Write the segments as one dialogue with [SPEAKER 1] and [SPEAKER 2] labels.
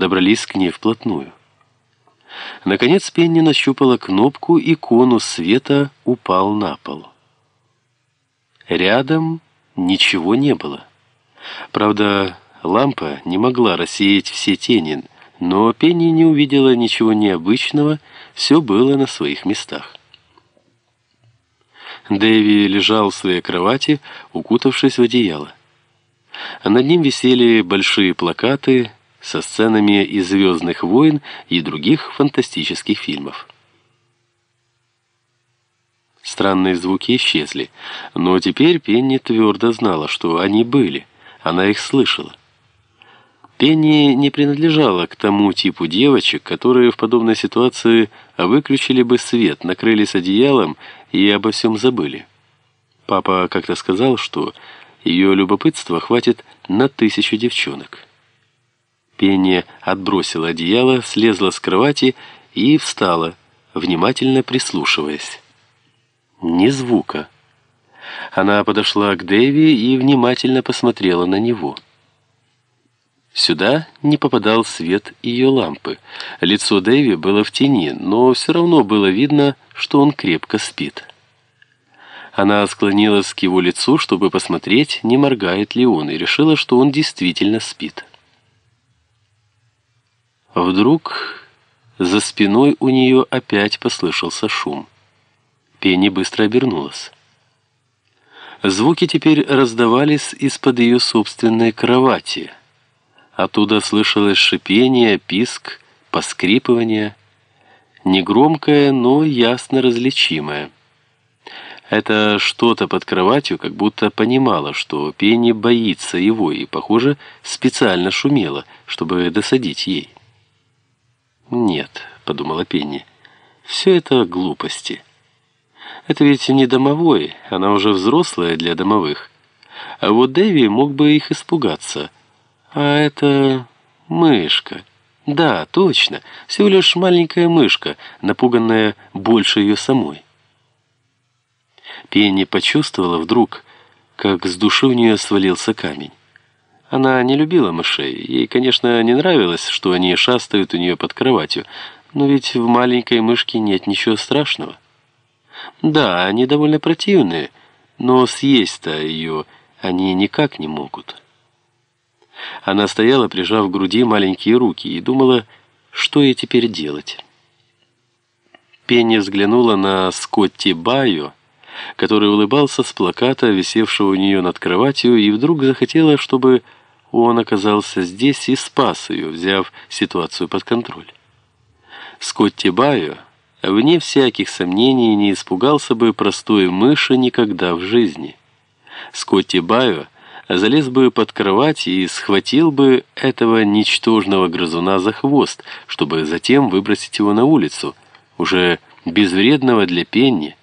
[SPEAKER 1] подобрались к ней вплотную. Наконец Пенни нащупала кнопку, и конус света упал на пол. Рядом ничего не было. Правда, лампа не могла рассеять все тени, но Пенни не увидела ничего необычного, все было на своих местах. Дэви лежал в своей кровати, укутавшись в одеяло. Над ним висели большие плакаты со сценами из «Звездных войн» и других фантастических фильмов. Странные звуки исчезли, но теперь Пенни твердо знала, что они были, она их слышала. Пенни не принадлежала к тому типу девочек, которые в подобной ситуации выключили бы свет, накрылись одеялом и обо всем забыли. Папа как-то сказал, что ее любопытства хватит на тысячу девчонок. Пенни отбросила одеяло, слезла с кровати и встала, внимательно прислушиваясь. Ни звука. Она подошла к Дэви и внимательно посмотрела на него. Сюда не попадал свет ее лампы. Лицо Дэви было в тени, но все равно было видно, что он крепко спит. Она склонилась к его лицу, чтобы посмотреть, не моргает ли он, и решила, что он действительно спит. Вдруг за спиной у нее опять послышался шум. Пенни быстро обернулась. Звуки теперь раздавались из-под ее собственной кровати. Оттуда слышалось шипение, писк, поскрипывание. Негромкое, но ясно различимое. Это что-то под кроватью как будто понимало, что Пенни боится его и, похоже, специально шумела, чтобы досадить ей. «Нет», — подумала Пенни, — «все это глупости. Это ведь не домовой, она уже взрослая для домовых. А вот Дэви мог бы их испугаться. А это мышка. Да, точно, всего лишь маленькая мышка, напуганная больше ее самой». Пенни почувствовала вдруг, как с души у нее свалился камень. Она не любила мышей. Ей, конечно, не нравилось, что они шастают у нее под кроватью, но ведь в маленькой мышке нет ничего страшного. Да, они довольно противные, но съесть-то ее они никак не могут. Она стояла, прижав к груди маленькие руки, и думала, что ей теперь делать. Пенни взглянула на Скотти Байо, который улыбался с плаката, висевшего у нее над кроватью, и вдруг захотела, чтобы он оказался здесь и спас ее, взяв ситуацию под контроль. Скотти Байо, вне всяких сомнений, не испугался бы простой мыши никогда в жизни. Скотти Байо залез бы под кровать и схватил бы этого ничтожного грызуна за хвост, чтобы затем выбросить его на улицу, уже безвредного для Пенни,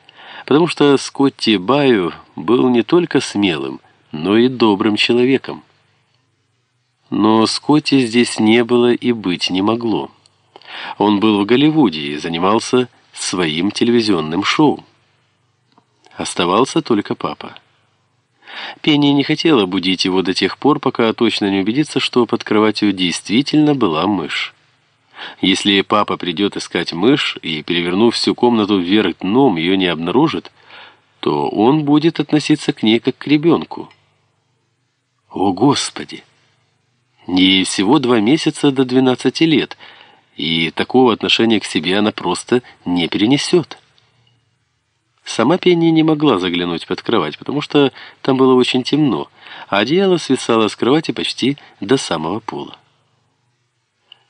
[SPEAKER 1] потому что Скотти Баю был не только смелым, но и добрым человеком. Но Скотти здесь не было и быть не могло. Он был в Голливуде и занимался своим телевизионным шоу. Оставался только папа. Пенни не хотела будить его до тех пор, пока точно не убедится, что под кроватью действительно была мышь. Если папа придет искать мышь и, перевернув всю комнату вверх дном, ее не обнаружит, то он будет относиться к ней как к ребенку. О, Господи! Ей всего два месяца до 12 лет, и такого отношения к себе она просто не перенесет. Сама Пенни не могла заглянуть под кровать, потому что там было очень темно, а одеяло свисало с кровати почти до самого пола.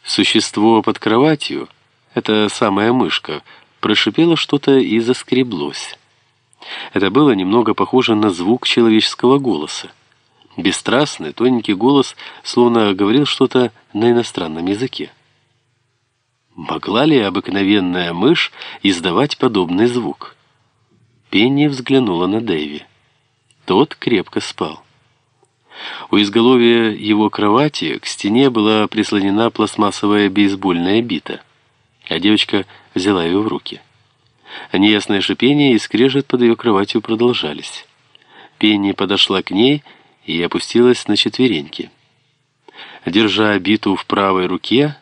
[SPEAKER 1] Существо под кроватью, эта самая мышка, прошипело что-то и заскреблось. Это было немного похоже на звук человеческого голоса. Бесстрастный, тоненький голос словно говорил что-то на иностранном языке. Могла ли обыкновенная мышь издавать подобный звук? Пенни взглянула на Дэви. Тот крепко спал. У изголовья его кровати к стене была прислонена пластмассовая бейсбольная бита, а девочка взяла ее в руки. Неясное шипение и скрежет под ее кроватью продолжались. Пенни подошла к ней и опустилась на четвереньки. Держа биту в правой руке,